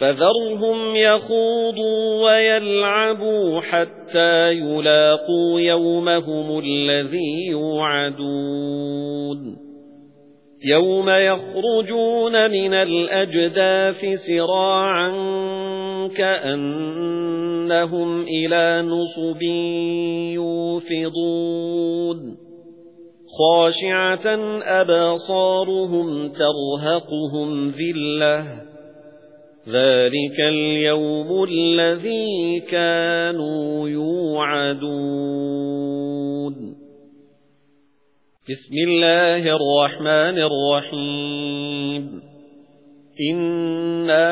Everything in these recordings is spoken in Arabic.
فَذَرْهُمْ يَخُوضُوا وَيَلْعَبُوا حَتَّى يُلاقُوا يَوْمَهُمُ الَّذِي يُوعَدُونَ. يَوْمَ يَخْرُجُونَ مِنَ الْأَجْدَاثِ سِرَاعًا كَأَنَّهُمْ إِلَى نُصُبٍ يُوفِضُونَ. خَاشِعَةً أَبْصَارُهُمْ تَرْهَقُهُمْ ذِلَّةٌ ذَلِكَ الْيَوْمُ الَّذِي كَانُوا يُوعَدُونَ بِسْمِ اللَّهِ الرَّحْمَنِ الرَّحِيمِ إِنَّا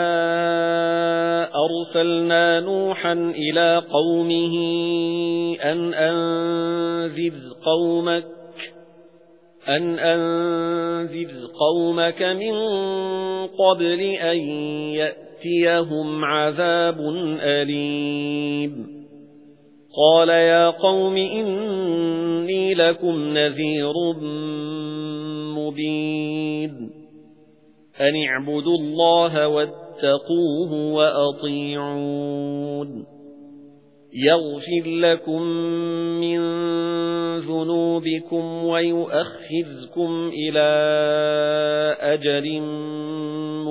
أَرْسَلْنَا نُوحًا إِلَى قَوْمِهِ أَنْ أَنذِرْ قَوْمَكَ أَنْ أَنذِرْ قَوْمَكَ مِنْ قَبْلِ أَنْ يَأْتِيَهُمْ يَأْتِيَهُمْ عَذَابٌ أَلِيمٌ قَالَ يَا قَوْمِ إِنِّي لَكُمْ نَذِيرٌ مُبِينٌ أَنِ اعْبُدُوا اللَّهَ وَاتَّقُوهُ وَأَطِيعُونِ يَغْفِرْ لَكُم مِّن ذُنُوبِكُمْ وَيُؤَخِّرْكُمْ إِلَى أَجَلٍ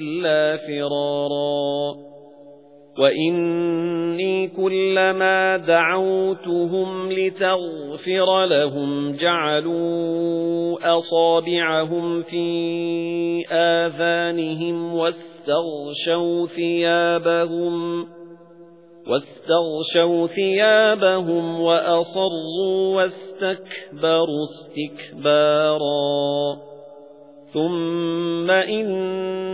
إِلَّا فِرَارًا. وَإِنِّي كُلَّمَا دَعَوْتُهُمْ لِتَغْفِرَ لَهُمْ جَعَلُوا أَصَابِعَهُمْ فِي آذَانِهِمْ وَاسْتَغْشَوْا ثِيَابَهُمْ وَاسْتَغْشَوْا ثِيَابَهُمْ وَأَصَرُّوا وَاسْتَكْبَرُوا اسْتِكْبَارًا. ثُمَّ